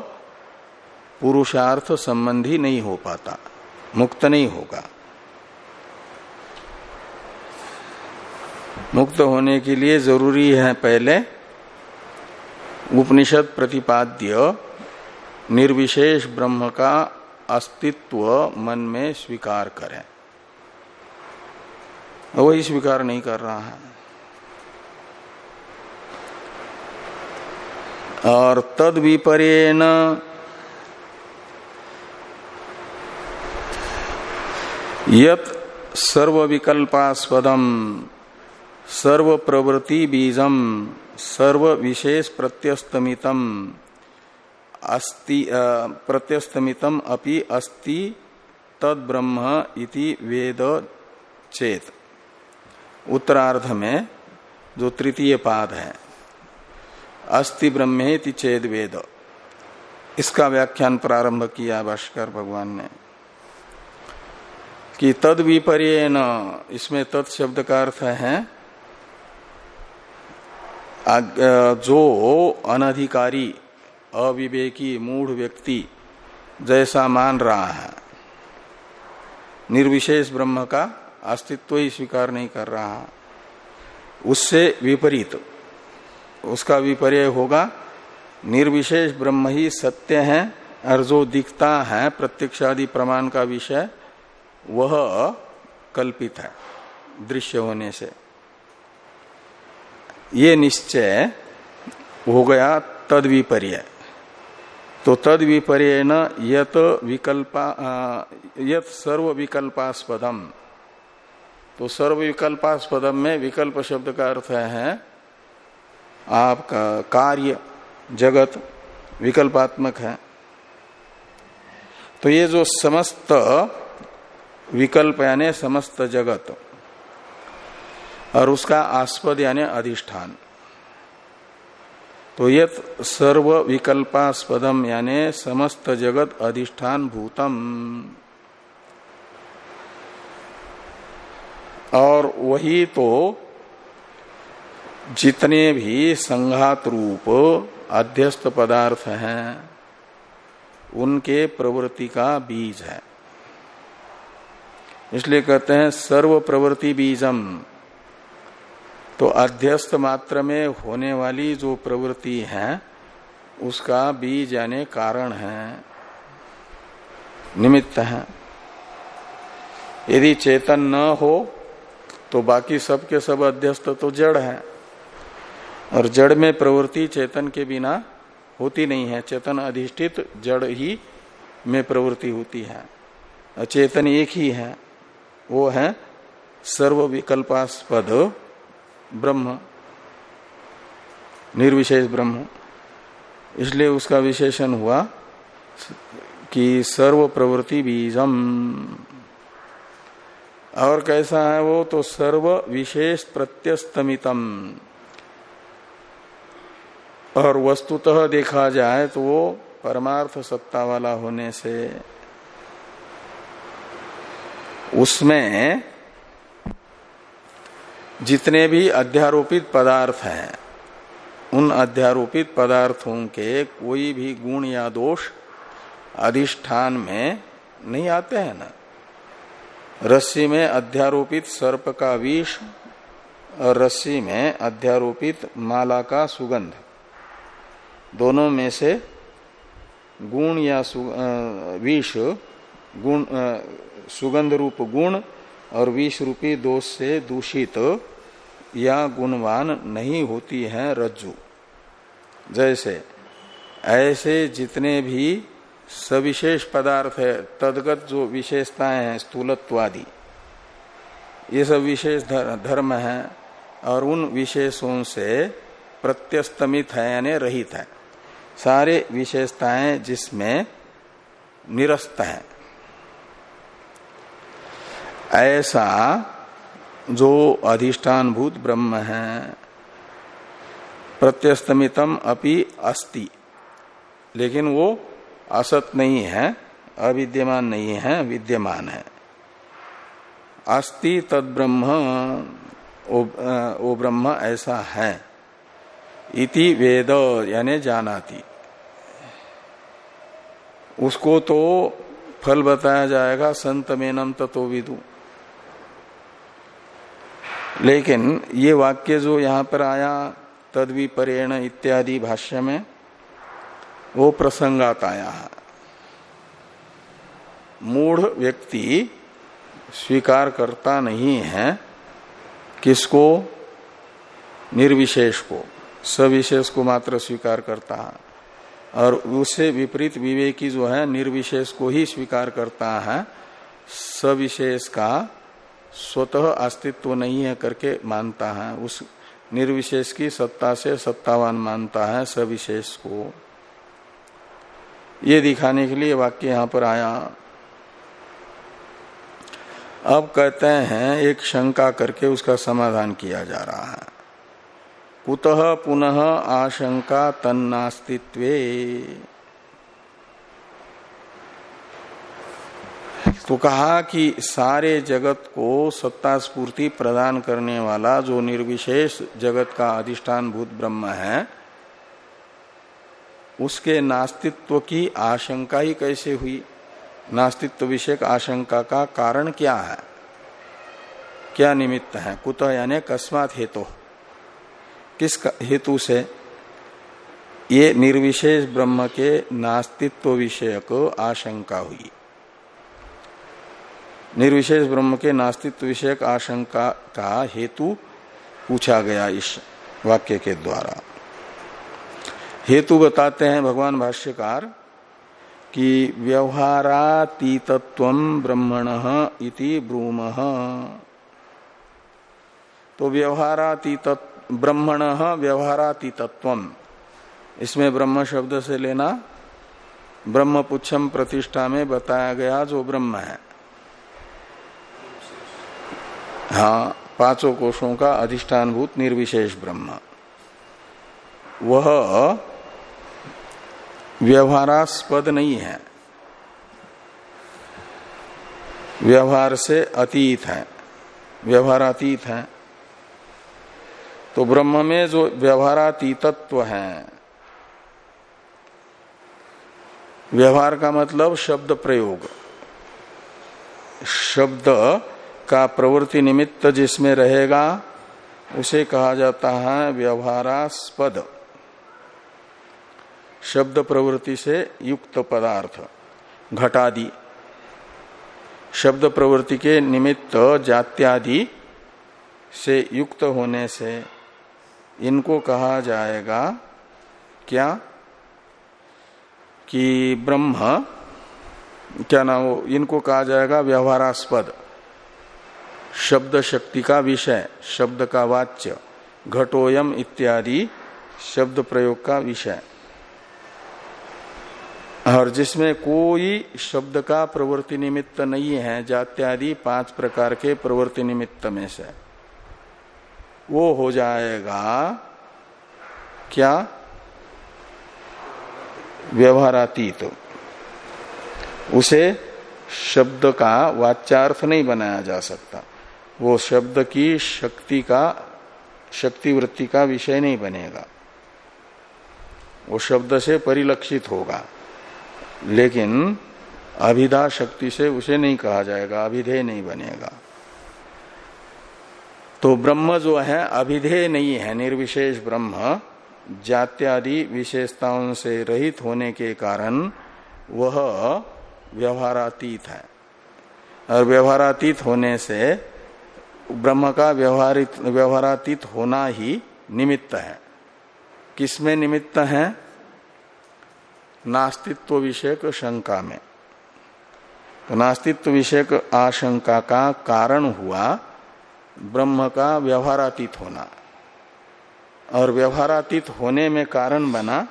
पुरुषार्थ संबंधी नहीं हो पाता, मुक्त नहीं होगा। मुक्त होने के लिए ज़रूरी है पहले उपनिषद प्रतिपाद्य निर्विशेष ब्रह्म का अस्तित्व मन में स्वीकार करें। वही स्वीकार नहीं कर रहा है। और तद विपर्यन यत सर्व विकल्पास्पदम सर्व प्रवृत्ति बीजम सर्व विशेष प्रत्यस्तमितम अस्ति प्रत्यस्तमितम अपि अस्ति तद ब्रह्म इति वेद चेत। उत्तरार्ध में जो तृतीय पाद है, अस्ति ब्रह्मेति चेद वेद। इसका व्याख्यान प्रारंभ किया भाष्कर भगवान ने। कि तद विपर्य इसमें तत् शब्द का अर्थ है जो अनधिकारी, अविवेकी, मूढ़ व्यक्ति जैसा मान रहा है, निर्विशेष ब्रह्म का अस्तित्व ही स्वीकार नहीं कर रहा, उससे विपरीत, उसका विपर्य होगा, निर्विशेष ब्रह्म ही सत्य है और जो दिखता है, प्रत्यक्षादि प्रमाण का विषय, वह कल्पित है, दृश्य होने से। ये निश्चय हो गया तद विपर्य तो तद विपर्य न यत विकल्पा यत सर्व विकल्पास्पदम तो सर्व विकल्पास्पदम में विकल्प शब्द का अर्थ है, आपका कार्य जगत विकल्पात्मक है। तो ये जो समस्त विकल्प, यानी समस्त जगत और उसका आस्पद यानी अधिष्ठान। तो ये सर्व विकल्पास्पदम यानी समस्त जगत अधिष्ठान भूतम। और वही तो जितने भी संघात रूप अध्यस्त पदार्थ हैं, उनके प्रवृत्ति का बीज है। इसलिए कहते हैं सर्व प्रवृत्ति बीजम। तो अध्यस्त मात्र में होने वाली जो प्रवृत्ति है, उसका बीज यानी कारण है, निमित्त है। यदि चेतन न हो तो बाकी सब के सब अध्यस्त तो जड़ है। और जड़ में प्रवृत्ति चेतन के बिना होती नहीं है। चेतन अधिष्ठित जड़ ही में प्रवृत्ति होती है। चेतन एक ही है, वो है सर्व विकल्पास्पद ब्रह्म, निर्विशेष ब्रह्म। इसलिए उसका विशेषण हुआ कि सर्व प्रवृत्ति बीजम। और कैसा है वो? तो सर्व विशेष प्रत्यस्तमितम। और वस्तुतः देखा जाए तो वो परमार्थ सत्ता वाला होने से, उसमें जितने भी अध्यारोपित पदार्थ हैं, उन अध्यारोपित पदार्थों के कोई भी गुण या दोष अधिष्ठान में नहीं आते हैं ना। रस्सी में अध्यारोपित सर्प का विष और रस्सी में अध्यारोपित माला का सुगंध, दोनों में से गुण या विष, गुण सुगंध रूप गुण और विष रूपी दोष से दूषित या गुणवान नहीं होती है रज्जु। जैसे, ऐसे जितने भी सविशेष पदार्थ है, तदगत जो विशेषताएँ हैं, स्थूलत्वादि, ये सब विशेष धर्म है और उन विशेषों से प्रत्यस्तमित है, यानी रहित है। सारे विशेषताएँ जिसमें निरस्त हैं। ऐसा जो अधिष्ठान भूत ब्रह्म है, प्रत्यस्तमितम अपि अस्ति। लेकिन वो असत नहीं है, अविद्यमान नहीं है, विद्यमान है। अस्ति तद ब्रह्म वो ब्रह्म ऐसा है। इति वेद यानी जानाति। उसको तो फल बताया जाएगा संत मेनम तत्व विदु। लेकिन ये वाक्य जो यहाँ पर आया, तदविपरेण इत्यादि भाष्य में, वो प्रसंगात आया है। मूढ़ व्यक्ति स्वीकार करता नहीं है किसको? निर्विशेष को। सविशेष को मात्र स्वीकार करता है। और उससे विपरीत विवेकी जो है, निर्विशेष को ही स्वीकार करता है। सविशेष का स्वतः अस्तित्व नहीं है करके मानता है। उस निर्विशेष की सत्ता से सत्तावान मानता है सविशेष को। ये दिखाने के लिए वाक्य यहाँ पर आया। अब कहते हैं, एक शंका करके उसका समाधान किया जा रहा है। कुतः पुनः आशंका तन्नास्तित्वे। तो कहा कि सारे जगत को सत्ता स्पूर्ति प्रदान करने वाला जो निर्विशेष जगत का अधिष्ठान भूत ब्रह्म है, उसके नास्तित्व की आशंका ही कैसे हुई? नास्तित्व विषयक आशंका का कारण क्या है? क्या निमित्त है? कुत यानी कस्मात हेतु। किस हेतु से? ये निर्विशेष ब्रह्म के नास्तित्व विषयक आशंका हुई। निर्विशेष ब्रह्म के नास्तित्व विषयक आशंका का हेतु पूछा गया इस वाक्य के द्वारा। हेतु बताते हैं भगवान भाष्यकार कि व्यवहारातीतत्व ब्रह्मण इति ब्रूम। तो व्यवहारातीत ब्रह्मण व्यवहारातीतत्व। इसमें ब्रह्म शब्द से लेना ब्रह्म पुच्छम प्रतिष्ठा में बताया गया जो ब्रह्म है। हाँ पाँचों कोषों का अधिष्ठानभूत निर्विशेष ब्रह्म। वह व्यवहारास्पद नहीं है। व्यवहार से अतीत है। व्यवहारातीत है। तो ब्रह्म में जो व्यवहारातीतत्व है, व्यवहार का मतलब शब्द प्रयोग। शब्द का प्रवृत्ति निमित्त जिसमें रहेगा, उसे कहा जाता है व्यवहारास्पद। शब्द प्रवृत्ति से युक्त पदार्थ, घटादि। शब्द प्रवृत्ति के निमित्त जात्यादि से युक्त होने से इनको कहा जाएगा, क्या? कि ब्रह्म, क्या ना वो, इनको कहा जाएगा व्यवहारास्पद। शब्द शक्ति का विषय, शब्द का वाच्य, घटोयम इत्यादि शब्द प्रयोग का विषय। और जिसमें कोई शब्द का प्रवृत्ति निमित्त नहीं है, जात्यादि पाँच प्रकार के प्रवृत्ति निमित्त में से, वो हो जाएगा क्या? व्यवहारातीत। उसे शब्द का वाच्यार्थ नहीं बनाया जा सकता। वो शब्द की शक्ति का, शक्ति वृत्ति का विषय नहीं बनेगा। वो शब्द से परिलक्षित होगा। लेकिन अभिधा शक्ति से उसे नहीं कहा जाएगा, अभिधेय नहीं बनेगा। तो ब्रह्म जो है, अभिधेय नहीं है, निर्विशेष ब्रह्म, जात्यादि विशेषताओं से रहित होने के कारण वह व्यवहारातीत है। और व्यवहारातीत होने से ब्रह्म का व्यवहारित, व्यवहारातीत होना ही निमित्त है। किसमें निमित्त है? नास्तित्व विषयक शंका में। तो नास्तित्व विषयक आशंका का कारण हुआ ब्रह्म का व्यवहारातीत होना। और व्यवहारातीत होने में कारण बना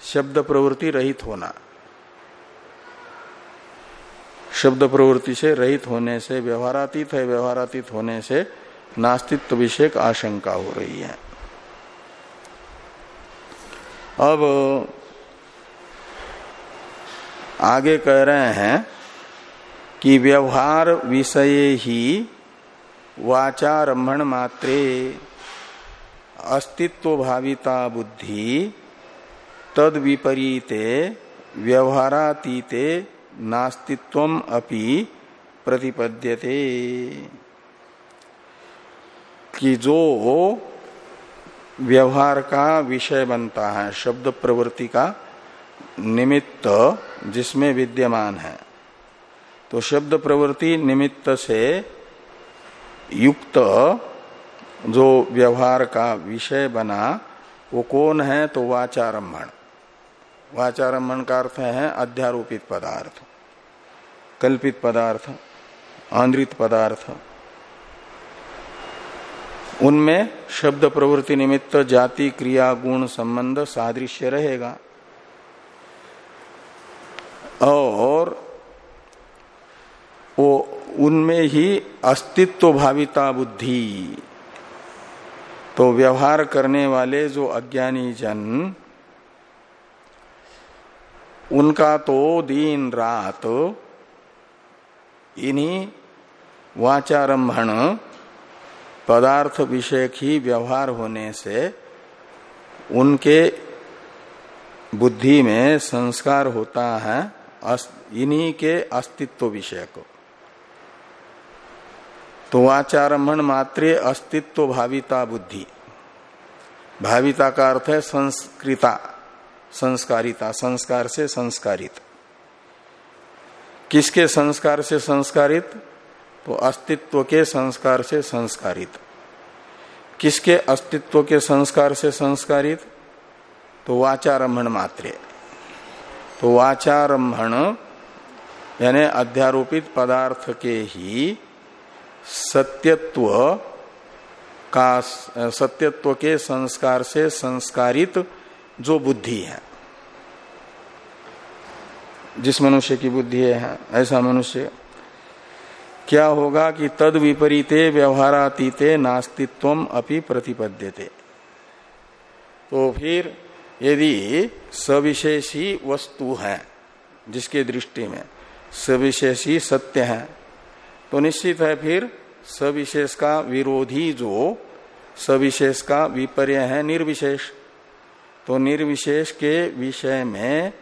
शब्द प्रवृत्ति रहित होना। शब्द प्रवृत्ति से रहित होने से, व्यवहारातीत है, व्यवहारातीत होने से नास्तित्व विषयक आशंका हो रही है। अब, आगे कह रहे हैं कि व्यवहार विषय ही वाचारंभण मात्रे अस्तित्व भाविता बुद्धि तद विपरीते व्यवहारातीते नास्तित्व अपि प्रतिपद्यते। कि जो व्यवहार का विषय बनता है, शब्द प्रवृत्ति का निमित्त जिसमें विद्यमान है तो शब्द प्रवृत्ति निमित्त से युक्त जो व्यवहार का विषय बना, वो कौन है? तो वाचारम्भण वाचारम्भण का अर्थ है अध्यारोपित पदार्थ, कल्पित पदार्थ, आंद्रित पदार्थ। उनमें शब्द प्रवृत्ति निमित्त जाति, क्रिया, गुण, संबंध, सादृश्य रहेगा। और वो उनमें ही अस्तित्व भाविता बुद्धि तो व्यवहार करने वाले जो अज्ञानी जन उनका तो दिन रात। इन्हीं वाचारंभण, पदार्थ विषय ही व्यवहार होने से उनके बुद्धि में संस्कार होता है इन्हीं के अस्तित्व विषय को तो आचारम्भण मात्र अस्तित्व भाविता बुद्धि। भाविता का अर्थ है संस्कृता। संस्कारिता, संस्कार से संस्कारित। किसके संस्कार से संस्कारित? तो अस्तित्व के संस्कार से संस्कारित। किसके अस्तित्व के संस्कार से संस्कारित? तो वाचारंभण मात्र। तो वाचारंभण, यानी अध्यारोपित पदार्थ के ही सत्यत्व का सत्यत्व के संस्कार से संस्कारित जो बुद्धि है। जिस मनुष्य की बुद्धि है ऐसा मनुष्य। क्या होगा कि तद विपरीते व्यवहारातीते नास्तित्व अपनी प्रतिपद्यते। तो फिर यदि सविशेषी वस्तु है, जिसके दृष्टि में सविशेषी सत्य है तो निश्चित है फिर सविशेष का विरोधी जो सविशेष का विपर्य है, निर्विशेष। तो निर्विशेष के विषय में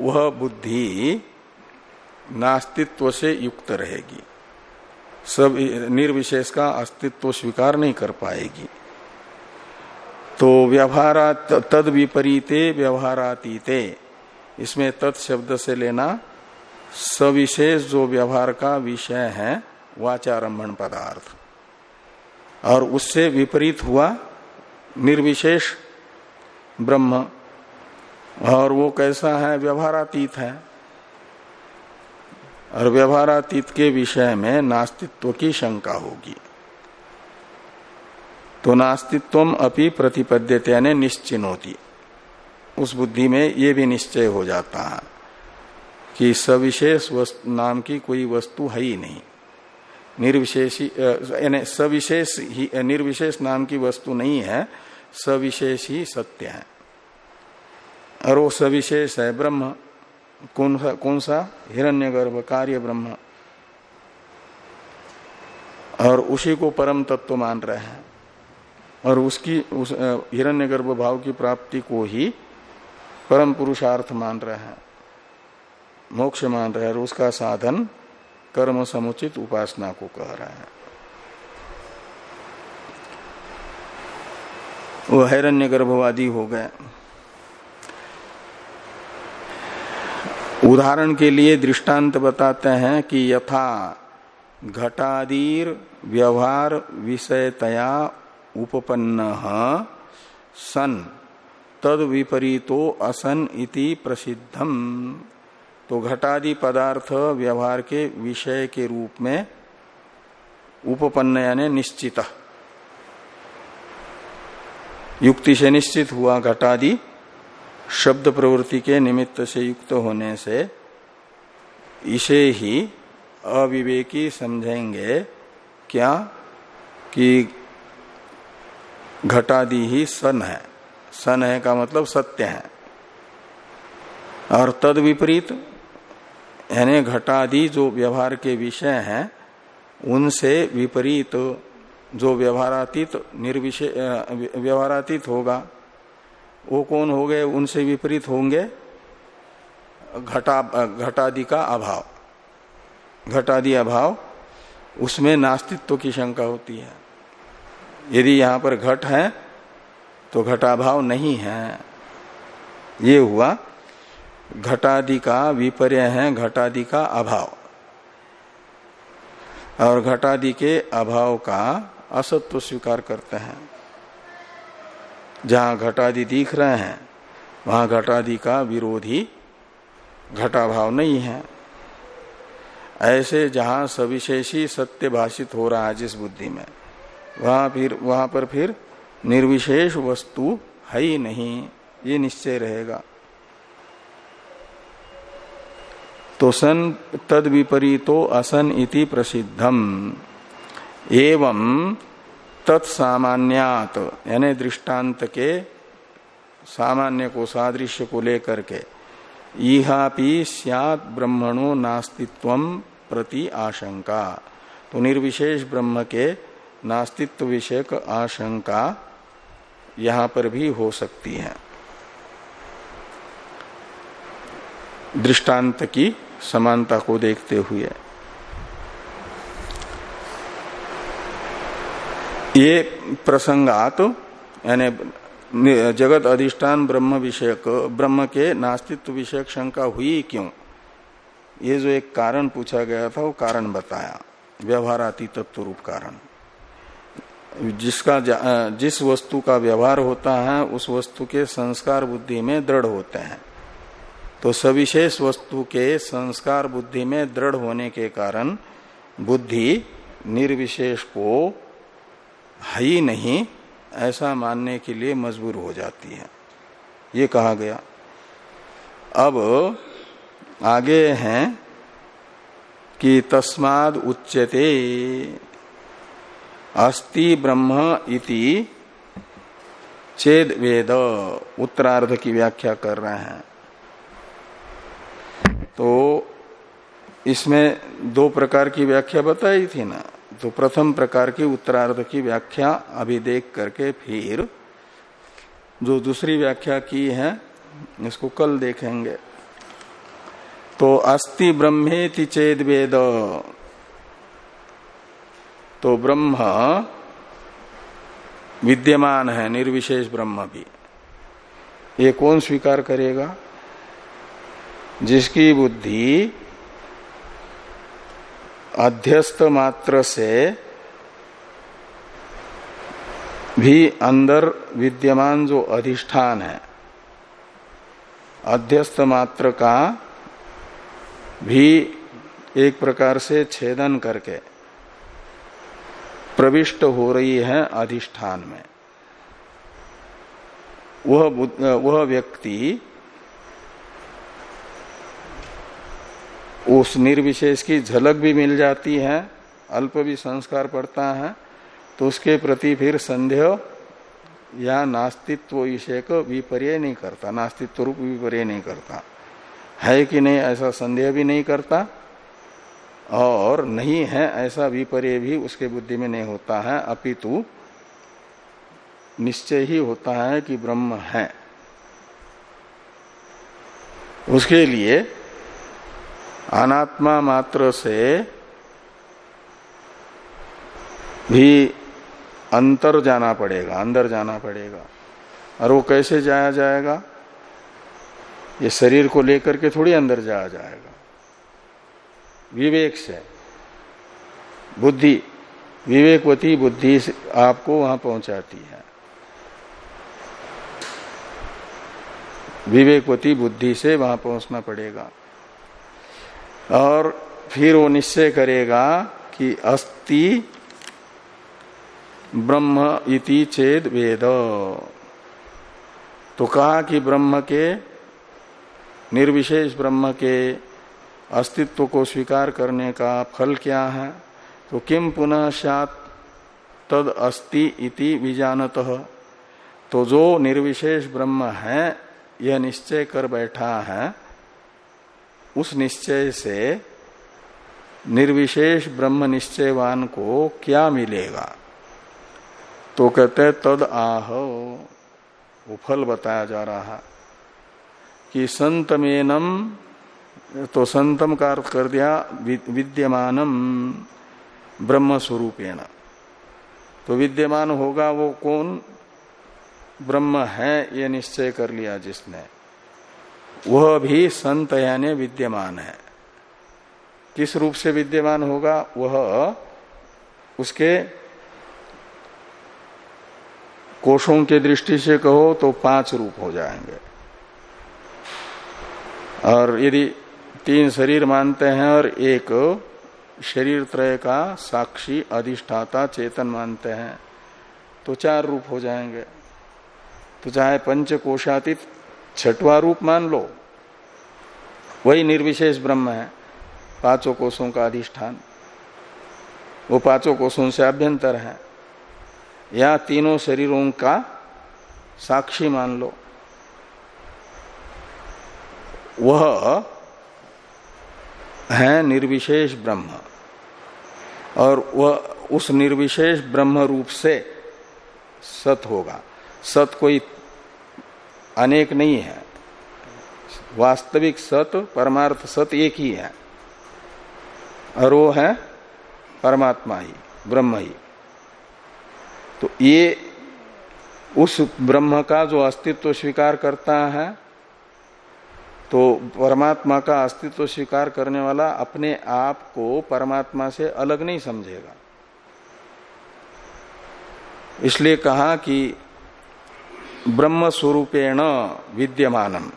वह बुद्धि नास्तित्व से युक्त रहेगी। सब निर्विशेष का अस्तित्व स्वीकार नहीं कर पाएगी। तो व्यवहारा तद विपरीते व्यवहारातीते। इसमें तत्शब्द से लेना सविशेष जो व्यवहार का विषय है, वाचारंभण पदार्थ। और उससे विपरीत हुआ निर्विशेष ब्रह्म। और वो कैसा है? व्यवहारातीत है। और व्यवहारातीत के विषय में नास्तित्व की शंका होगी। तो नास्तित्व अपनी प्रतिपद्यते यानी निश्चिन होती। उस बुद्धि में ये भी निश्चय हो जाता है कि सविशेष नाम की कोई वस्तु है ही नहीं। निर्विशेषी सविशेष ही, निर्विशेष नाम की वस्तु नहीं है। सविशेष ही सत्य है। और वो सविशेष है, ब्रह्म, कौन सा कौन सा? हिरण्यगर्भ कार्य ब्रह्म और उसी को परम तत्व मान रहे हैं। और उसकी उस हिरण्यगर्भ भाव की प्राप्ति को ही परम पुरुषार्थ मान रहे हैं। मोक्ष मान रहे हैं और उसका साधन कर्म समुचित उपासना को कह रहे हैं। वो हिरण्य गर्भवादी हो गए। उदाहरण के लिए दृष्टांत बताते हैं कि यथा घटादीर व्यवहार विषयतया उपपन्न सन, तद विपरीतो असन इति प्रसिद्धम। तो घटादि पदार्थ व्यवहार के विषय के रूप में उपपन्न यानी निश्चित। युक्ति से निश्चित हुआ घटादि शब्द प्रवृत्ति के निमित्त से युक्त होने से इसे ही अविवेकी समझेंगे। क्या? कि घटादि ही सन है। सन है का मतलब सत्य है। और तद विपरीत, यानी घटादि जो व्यवहार के विषय हैं, उनसे विपरीत जो व्यवहारातीत निर्विशेष व्यवहारातीत होगा, वो कौन हो गए? उनसे विपरीत होंगे घटा घटादि का अभाव। घटादि अभाव, उसमें नास्तित्व की शंका होती है। यदि यहाँ पर घट है तो घटाभाव नहीं है। ये हुआ, घटादि का विपर्य है, घटादि का अभाव। और घटादि के अभाव का असत्व स्वीकार करते हैं। जहाँ घटादि दिख रहे हैं, वहाँ घटादि का विरोधी घटाभाव नहीं है। ऐसे जहाँ सविशेषी सत्य भाषित हो रहा है जिस बुद्धि में, वहाँ फिर, वहाँ पर फिर निर्विशेष वस्तु है ही नहीं, ये निश्चय रहेगा। तो सन तद विपरीतो असन इति प्रसिद्धम। एवं तत्सामान्यात, यानी दृष्टांत के सामान्य को सादृश्य को लेकर के इहापि सियात ब्रह्मणो नास्तित्व प्रति आशंका। तो निर्विशेष ब्रह्म के नास्तित्व विषयक आशंका यहाँ पर भी हो सकती है। दृष्टांत की समानता को देखते हुए ये प्रसंगात, यानी जगत अधिष्ठान ब्रह्म विषयक, ब्रह्म के नास्तित्व विषयक शंका हुई क्यों? ये जो एक कारण पूछा गया था, वो कारण बताया। व्यवहाराती तत्व रूप कारण। जिसका जिस वस्तु का व्यवहार होता है, उस वस्तु के संस्कार बुद्धि में दृढ़ होते हैं। तो सविशेष वस्तु के संस्कार बुद्धि में दृढ़ होने के कारण बुद्धि निर्विशेष को है ही नहीं, ऐसा मानने के लिए मजबूर हो जाती है। ये कहा गया। अब आगे हैं कि तस्माद उच्यते, अस्ति ब्रह्म इति चेद वेद, उत्तरार्ध की व्याख्या कर रहे हैं। तो इसमें दो प्रकार की व्याख्या बताई थी ना। तो प्रथम प्रकार की उत्तरार्ध की व्याख्या अभी देख करके फिर जो दूसरी व्याख्या की है, इसको कल देखेंगे। तो अस्ति ब्रह्मेति चेद वेद। तो ब्रह्म विद्यमान है, निर्विशेष ब्रह्म भी। ये कौन स्वीकार करेगा? जिसकी बुद्धि अध्यस्त मात्र से भी अंदर विद्यमान जो अधिष्ठान है, अध्यस्त मात्र का भी एक प्रकार से छेदन करके प्रविष्ट हो रही है अधिष्ठान में। वह वह व्यक्ति उस निर्विशेष की झलक भी मिल जाती है, अल्प भी संस्कार पड़ता है तो उसके प्रति फिर संदेह या नास्तित्व विषय को विपर्य नहीं करता, नास्तित्व रूप विपर्य नहीं करता। है कि नहीं ऐसा संदेह भी नहीं करता, और नहीं है ऐसा विपर्य भी उसके बुद्धि में नहीं होता है, अपितु निश्चय ही होता है कि ब्रह्म है। उसके लिए अनात्मा मात्र से भी अंतर जाना पड़ेगा, अंदर जाना पड़ेगा। और वो कैसे जाया जाएगा? ये शरीर को लेकर के थोड़ी अंदर जाया जाएगा। विवेक से। बुद्धि, विवेकवती बुद्धि आपको वहाँ पहुंचाती है। विवेकवती बुद्धि से वहाँ पहुँचना पड़ेगा। और फिर वो निश्चय करेगा कि अस्ति ब्रह्म इति चेद वेद। तो कहा कि ब्रह्म के, निर्विशेष ब्रह्म के अस्तित्व को स्वीकार करने का फल क्या है? तो किम पुनः सात तद अस्ति इति विजानत। तो जो निर्विशेष ब्रह्म है, यह निश्चय कर बैठा है उस निश्चय से निर्विशेष ब्रह्म निश्चयवान को क्या मिलेगा? तो कहते तद आह, वो फल बताया जा रहा है कि संतमेनम तो संतम का अर्थ कर दिया विद्यमानम ब्रह्म स्वरूपेण तो विद्यमान होगा वो कौन? ब्रह्म है, ये निश्चय कर लिया जिसने। वह भी संत यानी विद्यमान है। किस रूप से विद्यमान होगा? वह उसके कोषों के दृष्टि से कहो तो पाँच रूप हो जाएँगे। और यदि तीन शरीर मानते हैं और एक शरीर त्रय का साक्षी, अधिष्ठाता, चेतन मानते हैं तो चार रूप हो जाएँगे। तो चाहे पंच कोशातीत छठवा रूप मान लो। वही निर्विशेष ब्रह्म है, पाँचों कोषों का अधिष्ठान। वो पाँचों कोषों से अभ्यंतर है। या तीनों शरीरों का साक्षी मान लो। वह है निर्विशेष ब्रह्म। और वह उस निर्विशेष ब्रह्म रूप से सत होगा। सत कोई अनेक नहीं है। वास्तविक सत, परमार्थ सत एक ही है। और वो है, परमात्मा ही, ब्रह्म ही। तो ये उस ब्रह्म का जो अस्तित्व स्वीकार करता है तो परमात्मा का अस्तित्व स्वीकार करने वाला अपने आप को परमात्मा से अलग नहीं समझेगा। इसलिए कहा कि ब्रह्म स्वरूपेण विद्यमानम।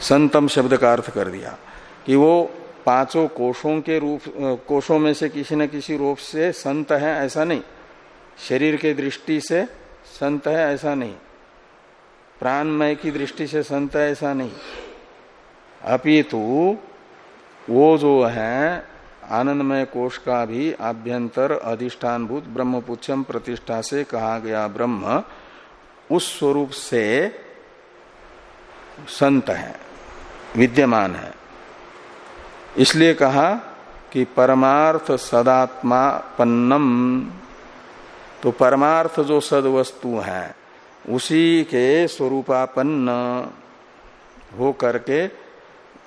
संतम शब्द का अर्थ कर दिया कि वो पाँचों कोषों के रूप कोषों में से किसी न किसी रूप से संत है, ऐसा नहीं। शरीर के दृष्टि से संत है, ऐसा नहीं। प्राणमय की दृष्टि से संत है, ऐसा नहीं। अपितु वो जो है, आनंदमय कोष का भी आभ्यंतर अधिष्ठान भूत ब्रह्मपुच्छम प्रतिष्ठा से कहा गया ब्रह्म उस स्वरूप से संत है, विद्यमान है। इसलिए कहा कि परमार्थ सदात्मापन्नम। तो परमार्थ जो सद वस्तु है, उसी के स्वरूपापन्न हो करके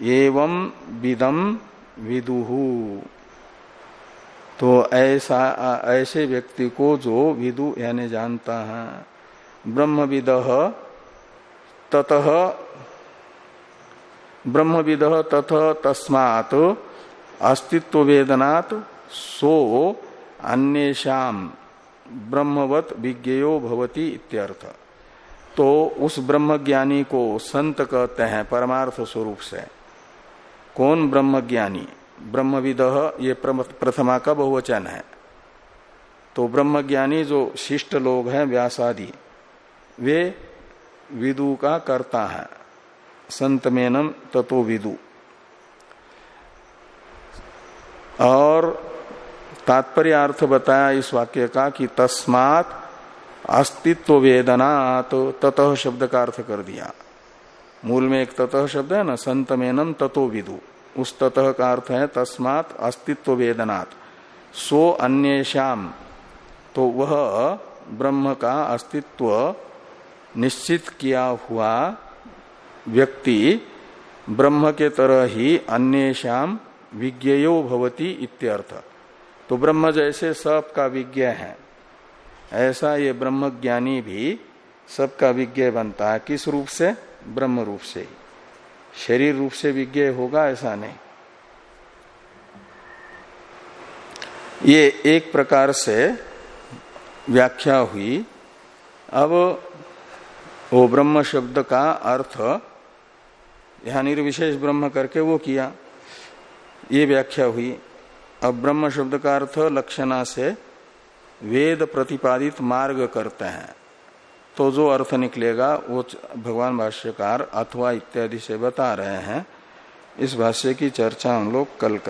एवं विदम विदुहु तो ऐसा, ऐसे व्यक्ति को जो विदु यानी जानता है। ब्रह्म विद ततः ब्रह्म विद तथ तस्मात अस्तित्व सो अन्येषाम ब्रह्मवत विज्ञेयो भवती इत्यर्थ। तो उस ब्रह्म ज्ञानी को संत कहते हैं परमार्थ स्वरूप से। कौन ब्रह्मज्ञानी? ब्रह्मविद, ये प्रथमा का बहुवचन है। तो ब्रह्म ज्ञानी जो शिष्ट लोग हैं, व्यासादि वे विदु का करता है। संत मेनम ततो विदु। और तात्पर्य अर्थ बताया इस वाक्य का कि तस्मात अस्तित्व वेदना तो ततः शब्द का अर्थ कर दिया। मूल में एक ततः शब्द है ना, संत मेनम ततो विदु। उस ततः का अर्थ है तस्मात अस्तित्व वेदनात्। सो अन्येषाम तो वह ब्रह्म का अस्तित्व निश्चित किया हुआ व्यक्ति ब्रह्म के तरह ही अन्येषाम विज्ञेयो भवती इत्यर्थ। तो ब्रह्म जैसे सबका विज्ञ है। ऐसा ये ब्रह्म ज्ञानी भी सबका विज्ञ बनता है। किस रूप से? ब्रह्म रूप से शरीर रूप से विज्ञ होगा ऐसा नहीं। ये एक प्रकार से व्याख्या हुई। अब वो ब्रह्म शब्द का अर्थ, यहाँ निर्विशेष ब्रह्म करके वो किया। ये व्याख्या हुई। अब ब्रह्म शब्द का अर्थ लक्षणा से वेद प्रतिपादित मार्ग करते हैं। तो जो अर्थ निकलेगा, वो भगवान भाष्यकार अथवा इत्यादि से बता रहे हैं। इस भाष्य की चर्चा हम लोग कल कर